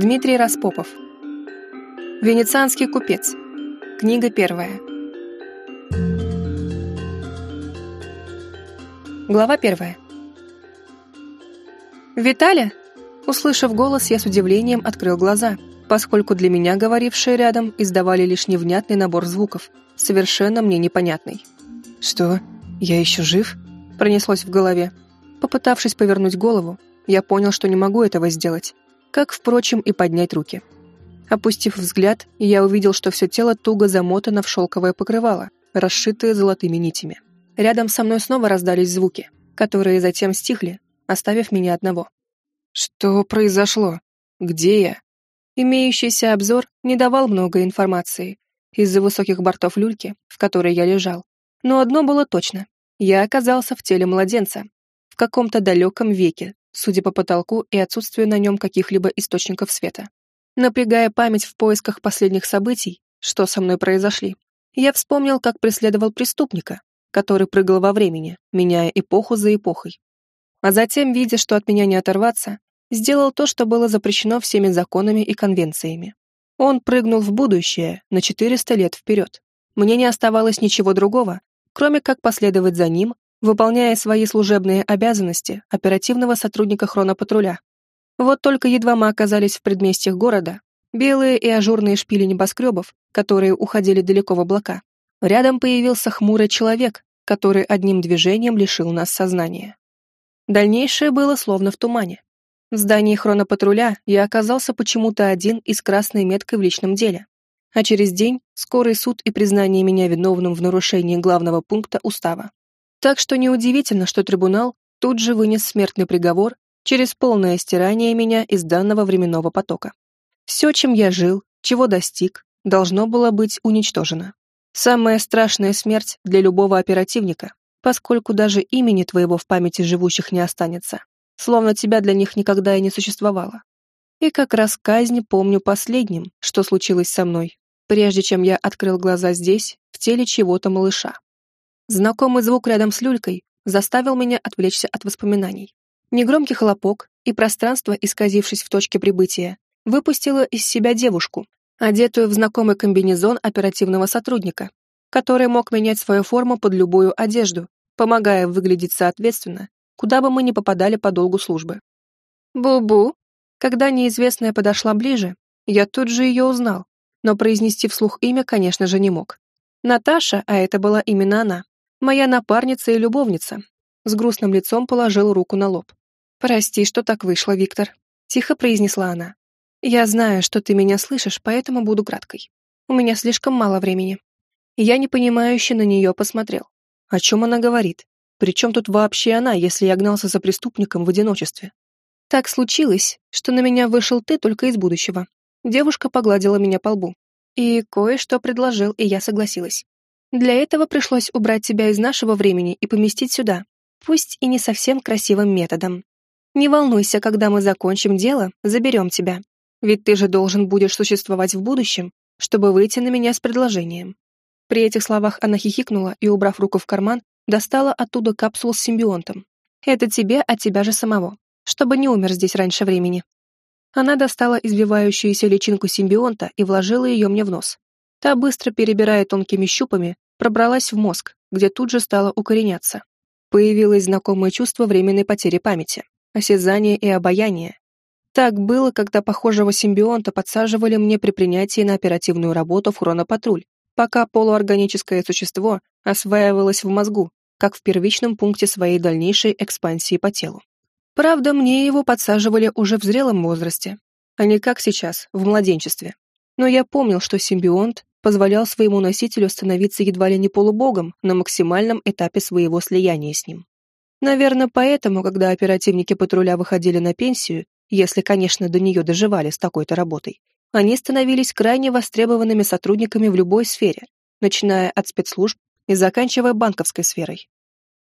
Дмитрий Распопов. Венецианский купец. Книга первая. Глава первая. «Виталя?» Услышав голос, я с удивлением открыл глаза, поскольку для меня говорившие рядом издавали лишь невнятный набор звуков, совершенно мне непонятный. «Что? Я еще жив?» Пронеслось в голове. Попытавшись повернуть голову, я понял, что не могу этого сделать, как, впрочем, и поднять руки. Опустив взгляд, я увидел, что все тело туго замотано в шелковое покрывало, расшитое золотыми нитями. Рядом со мной снова раздались звуки, которые затем стихли, оставив меня одного. Что произошло? Где я? Имеющийся обзор не давал много информации из-за высоких бортов люльки, в которой я лежал. Но одно было точно. Я оказался в теле младенца, в каком-то далеком веке, судя по потолку и отсутствию на нем каких-либо источников света. Напрягая память в поисках последних событий, что со мной произошли, я вспомнил, как преследовал преступника, который прыгал во времени, меняя эпоху за эпохой. А затем, видя, что от меня не оторваться, сделал то, что было запрещено всеми законами и конвенциями. Он прыгнул в будущее на 400 лет вперед. Мне не оставалось ничего другого, кроме как последовать за ним выполняя свои служебные обязанности оперативного сотрудника хронопатруля. Вот только едва мы оказались в предместьях города, белые и ажурные шпили небоскребов, которые уходили далеко в облака, рядом появился хмурый человек, который одним движением лишил нас сознания. Дальнейшее было словно в тумане. В здании хронопатруля я оказался почему-то один из красной меткой в личном деле. А через день — скорый суд и признание меня виновным в нарушении главного пункта устава. Так что неудивительно, что трибунал тут же вынес смертный приговор через полное стирание меня из данного временного потока. Все, чем я жил, чего достиг, должно было быть уничтожено. Самая страшная смерть для любого оперативника, поскольку даже имени твоего в памяти живущих не останется, словно тебя для них никогда и не существовало. И как раз казнь помню последним, что случилось со мной, прежде чем я открыл глаза здесь, в теле чего-то малыша. Знакомый звук рядом с люлькой заставил меня отвлечься от воспоминаний. Негромкий хлопок и пространство, исказившись в точке прибытия, выпустило из себя девушку, одетую в знакомый комбинезон оперативного сотрудника, который мог менять свою форму под любую одежду, помогая выглядеть соответственно, куда бы мы ни попадали по долгу службы. «Бу-бу!» Когда неизвестная подошла ближе, я тут же ее узнал, но произнести вслух имя, конечно же, не мог. Наташа, а это была именно она, Моя напарница и любовница. С грустным лицом положил руку на лоб. «Прости, что так вышло, Виктор», — тихо произнесла она. «Я знаю, что ты меня слышишь, поэтому буду краткой. У меня слишком мало времени». Я непонимающе на нее посмотрел. О чем она говорит? Причем тут вообще она, если я гнался за преступником в одиночестве? Так случилось, что на меня вышел ты только из будущего. Девушка погладила меня по лбу. И кое-что предложил, и я согласилась. Для этого пришлось убрать тебя из нашего времени и поместить сюда, пусть и не совсем красивым методом. Не волнуйся, когда мы закончим дело, заберем тебя. Ведь ты же должен будешь существовать в будущем, чтобы выйти на меня с предложением». При этих словах она хихикнула и, убрав руку в карман, достала оттуда капсулу с симбионтом. «Это тебе от тебя же самого, чтобы не умер здесь раньше времени». Она достала извивающуюся личинку симбионта и вложила ее мне в нос. Та, быстро перебирая тонкими щупами, пробралась в мозг, где тут же стала укореняться. Появилось знакомое чувство временной потери памяти, осязания и обаяния. Так было, когда похожего симбионта подсаживали мне при принятии на оперативную работу в хронопатруль, пока полуорганическое существо осваивалось в мозгу, как в первичном пункте своей дальнейшей экспансии по телу. Правда, мне его подсаживали уже в зрелом возрасте, а не как сейчас, в младенчестве. Но я помнил, что симбионт позволял своему носителю становиться едва ли не полубогом на максимальном этапе своего слияния с ним. Наверное, поэтому, когда оперативники патруля выходили на пенсию, если, конечно, до нее доживали с такой-то работой, они становились крайне востребованными сотрудниками в любой сфере, начиная от спецслужб и заканчивая банковской сферой.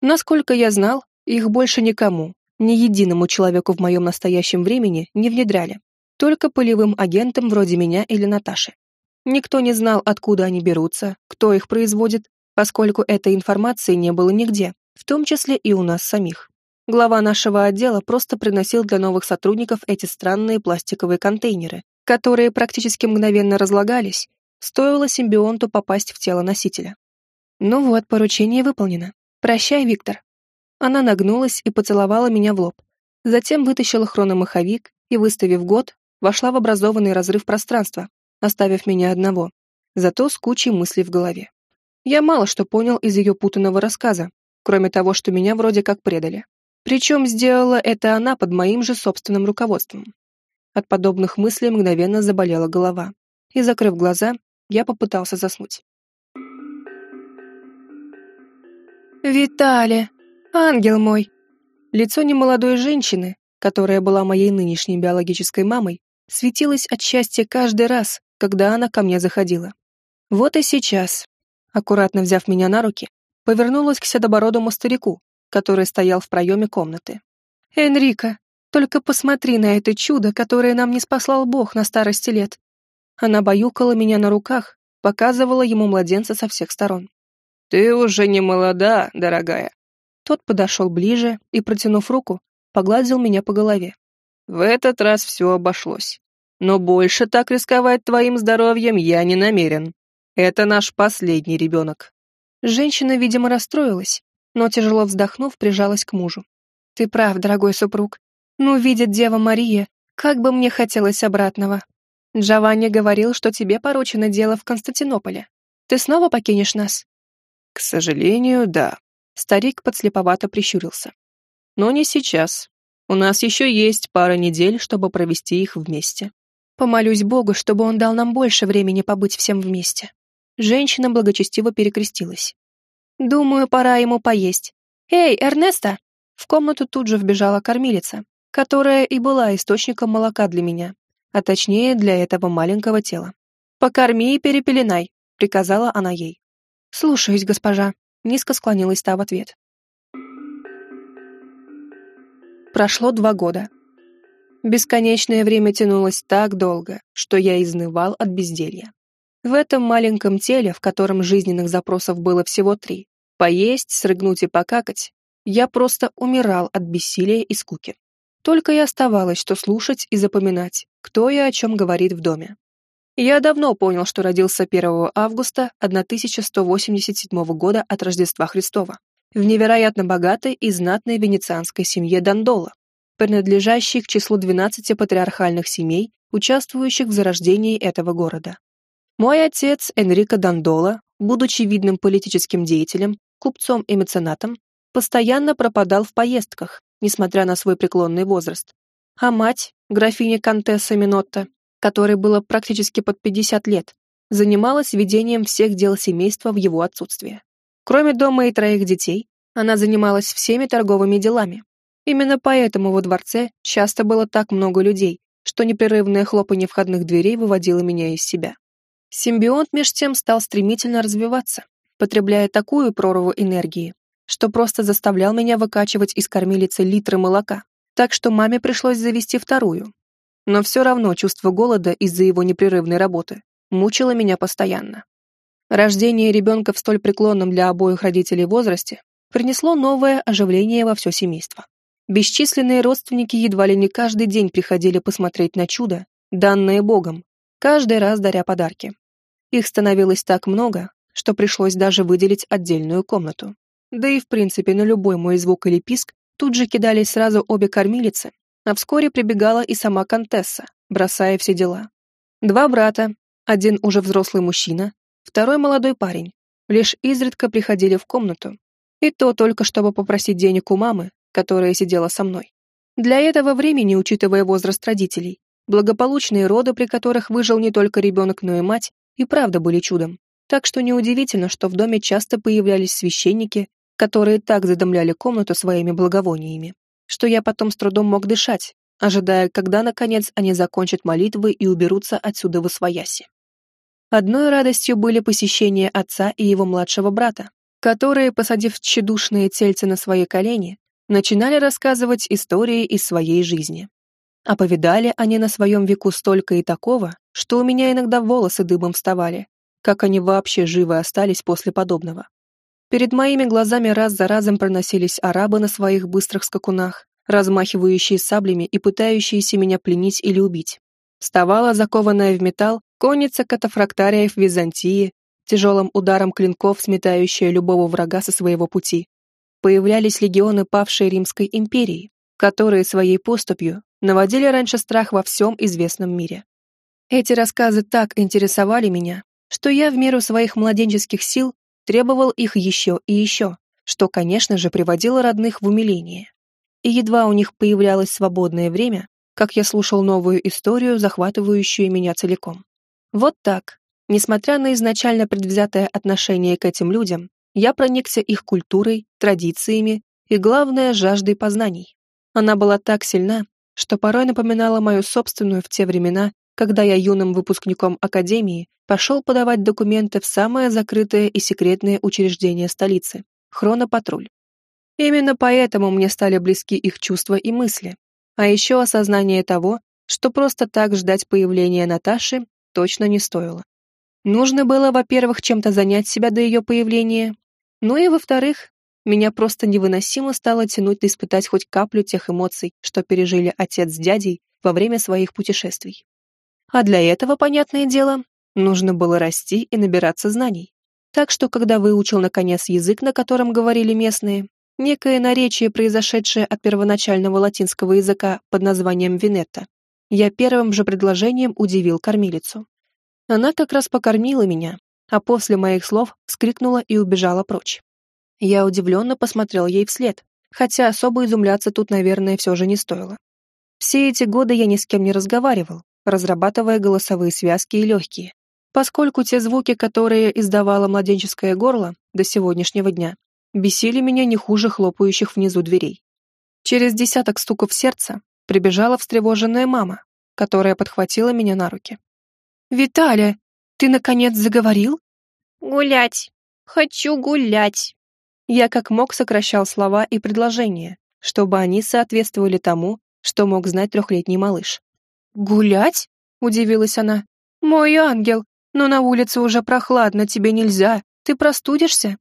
Насколько я знал, их больше никому, ни единому человеку в моем настоящем времени не внедряли, только полевым агентам вроде меня или Наташи. Никто не знал, откуда они берутся, кто их производит, поскольку этой информации не было нигде, в том числе и у нас самих. Глава нашего отдела просто приносил для новых сотрудников эти странные пластиковые контейнеры, которые практически мгновенно разлагались, стоило симбионту попасть в тело носителя. Ну вот, поручение выполнено. Прощай, Виктор. Она нагнулась и поцеловала меня в лоб. Затем вытащила хрономаховик и, выставив год, вошла в образованный разрыв пространства, оставив меня одного, зато с кучей мыслей в голове. Я мало что понял из ее путанного рассказа, кроме того, что меня вроде как предали. Причем сделала это она под моим же собственным руководством. От подобных мыслей мгновенно заболела голова, и, закрыв глаза, я попытался заснуть. «Виталий, ангел мой!» Лицо немолодой женщины, которая была моей нынешней биологической мамой, светилось от счастья каждый раз, когда она ко мне заходила. Вот и сейчас, аккуратно взяв меня на руки, повернулась к седобородому старику, который стоял в проеме комнаты. «Энрика, только посмотри на это чудо, которое нам не спаслал Бог на старости лет». Она баюкала меня на руках, показывала ему младенца со всех сторон. «Ты уже не молода, дорогая». Тот подошел ближе и, протянув руку, погладил меня по голове. «В этот раз все обошлось. Но больше так рисковать твоим здоровьем я не намерен. Это наш последний ребенок». Женщина, видимо, расстроилась, но, тяжело вздохнув, прижалась к мужу. «Ты прав, дорогой супруг. Ну, видит Дева Мария, как бы мне хотелось обратного. Джованни говорил, что тебе поручено дело в Константинополе. Ты снова покинешь нас?» «К сожалению, да». Старик подслеповато прищурился. «Но не сейчас. У нас еще есть пара недель, чтобы провести их вместе. Помолюсь Богу, чтобы он дал нам больше времени побыть всем вместе». Женщина благочестиво перекрестилась. Думаю, пора ему поесть. Эй, Эрнеста!» В комнату тут же вбежала кормилица, которая и была источником молока для меня, а точнее для этого маленького тела. «Покорми и перепеленай», — приказала она ей. «Слушаюсь, госпожа», — низко склонилась та в ответ. Прошло два года. Бесконечное время тянулось так долго, что я изнывал от безделья. В этом маленьком теле, в котором жизненных запросов было всего три — поесть, срыгнуть и покакать, я просто умирал от бессилия и скуки. Только и оставалось, что слушать и запоминать, кто и о чем говорит в доме. Я давно понял, что родился 1 августа 1187 года от Рождества Христова в невероятно богатой и знатной венецианской семье Дандола, принадлежащей к числу 12 патриархальных семей, участвующих в зарождении этого города. Мой отец, Энрико Дандола, будучи видным политическим деятелем, купцом и меценатом, постоянно пропадал в поездках, несмотря на свой преклонный возраст. А мать, графиня Контесса Минотта, которой было практически под 50 лет, занималась ведением всех дел семейства в его отсутствие. Кроме дома и троих детей, она занималась всеми торговыми делами. Именно поэтому во дворце часто было так много людей, что непрерывное хлопанье входных дверей выводило меня из себя. Симбионт меж тем стал стремительно развиваться, потребляя такую прорву энергии, что просто заставлял меня выкачивать из кормилицы литры молока, так что маме пришлось завести вторую. Но все равно чувство голода из-за его непрерывной работы мучило меня постоянно. Рождение ребенка в столь преклонном для обоих родителей возрасте принесло новое оживление во все семейство. Бесчисленные родственники едва ли не каждый день приходили посмотреть на чудо, данное Богом, каждый раз даря подарки. Их становилось так много, что пришлось даже выделить отдельную комнату. Да и в принципе на любой мой звук или писк тут же кидались сразу обе кормилицы, а вскоре прибегала и сама Контесса, бросая все дела. Два брата, один уже взрослый мужчина, второй молодой парень, лишь изредка приходили в комнату, и то только чтобы попросить денег у мамы, которая сидела со мной. Для этого времени, учитывая возраст родителей, благополучные роды, при которых выжил не только ребенок, но и мать, и правда были чудом. Так что неудивительно, что в доме часто появлялись священники, которые так задымляли комнату своими благовониями, что я потом с трудом мог дышать, ожидая, когда, наконец, они закончат молитвы и уберутся отсюда в освояси. Одной радостью были посещения отца и его младшего брата, которые, посадив тщедушные тельцы на свои колени, начинали рассказывать истории из своей жизни. А повидали они на своем веку столько и такого, что у меня иногда волосы дыбом вставали, как они вообще живы остались после подобного. Перед моими глазами раз за разом проносились арабы на своих быстрых скакунах, размахивающие саблями и пытающиеся меня пленить или убить. Вставала закованная в металл конница катафрактариев Византии, тяжелым ударом клинков сметающая любого врага со своего пути. Появлялись легионы павшей Римской империи, которые своей поступью наводили раньше страх во всем известном мире. Эти рассказы так интересовали меня, что я в меру своих младенческих сил требовал их еще и еще, что, конечно же, приводило родных в умиление. И едва у них появлялось свободное время, как я слушал новую историю, захватывающую меня целиком. Вот так, несмотря на изначально предвзятое отношение к этим людям, я проникся их культурой, традициями и, главное, жаждой познаний. Она была так сильна, что порой напоминала мою собственную в те времена когда я юным выпускником академии пошел подавать документы в самое закрытое и секретное учреждение столицы — Хронопатруль. Именно поэтому мне стали близки их чувства и мысли, а еще осознание того, что просто так ждать появления Наташи точно не стоило. Нужно было, во-первых, чем-то занять себя до ее появления, ну и, во-вторых, меня просто невыносимо стало тянуть испытать хоть каплю тех эмоций, что пережили отец с дядей во время своих путешествий. А для этого, понятное дело, нужно было расти и набираться знаний. Так что, когда выучил наконец язык, на котором говорили местные, некое наречие, произошедшее от первоначального латинского языка под названием Винетта, я первым же предложением удивил кормилицу. Она как раз покормила меня, а после моих слов вскрикнула и убежала прочь. Я удивленно посмотрел ей вслед, хотя особо изумляться тут, наверное, все же не стоило. Все эти годы я ни с кем не разговаривал, разрабатывая голосовые связки и легкие, поскольку те звуки, которые издавало младенческое горло до сегодняшнего дня, бесили меня не хуже хлопающих внизу дверей. Через десяток стуков сердца прибежала встревоженная мама, которая подхватила меня на руки. «Виталя, ты наконец заговорил?» «Гулять! Хочу гулять!» Я как мог сокращал слова и предложения, чтобы они соответствовали тому, что мог знать трехлетний малыш. «Гулять?» — удивилась она. «Мой ангел, но на улице уже прохладно, тебе нельзя, ты простудишься».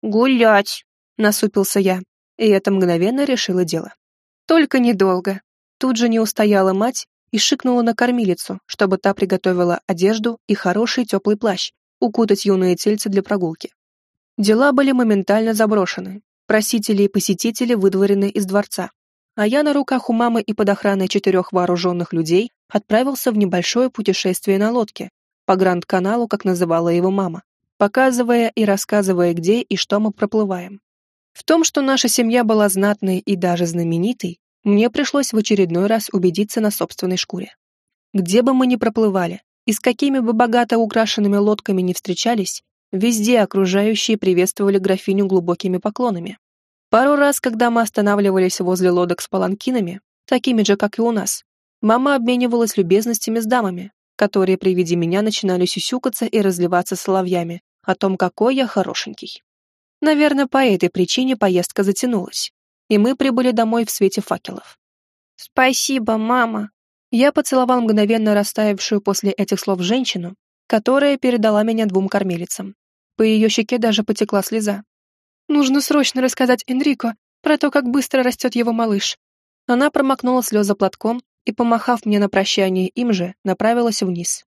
«Гулять!» — насупился я, и это мгновенно решило дело. Только недолго. Тут же не устояла мать и шикнула на кормилицу, чтобы та приготовила одежду и хороший теплый плащ, укутать юные тельцы для прогулки. Дела были моментально заброшены. Просители и посетители выдворены из дворца, а я на руках у мамы и под охраной четырех вооруженных людей отправился в небольшое путешествие на лодке по Гранд-каналу, как называла его мама, показывая и рассказывая, где и что мы проплываем. В том, что наша семья была знатной и даже знаменитой, мне пришлось в очередной раз убедиться на собственной шкуре. Где бы мы ни проплывали, и с какими бы богато украшенными лодками ни встречались, везде окружающие приветствовали графиню глубокими поклонами. Пару раз, когда мы останавливались возле лодок с паланкинами, такими же, как и у нас, мама обменивалась любезностями с дамами, которые при виде меня начинали сюсюкаться и разливаться соловьями о том, какой я хорошенький. Наверное, по этой причине поездка затянулась, и мы прибыли домой в свете факелов. «Спасибо, мама!» Я поцеловал мгновенно растаявшую после этих слов женщину, которая передала меня двум кормилицам. По ее щеке даже потекла слеза, Нужно срочно рассказать Энрико про то, как быстро растет его малыш. Она промокнула слезы платком и, помахав мне на прощание им же, направилась вниз.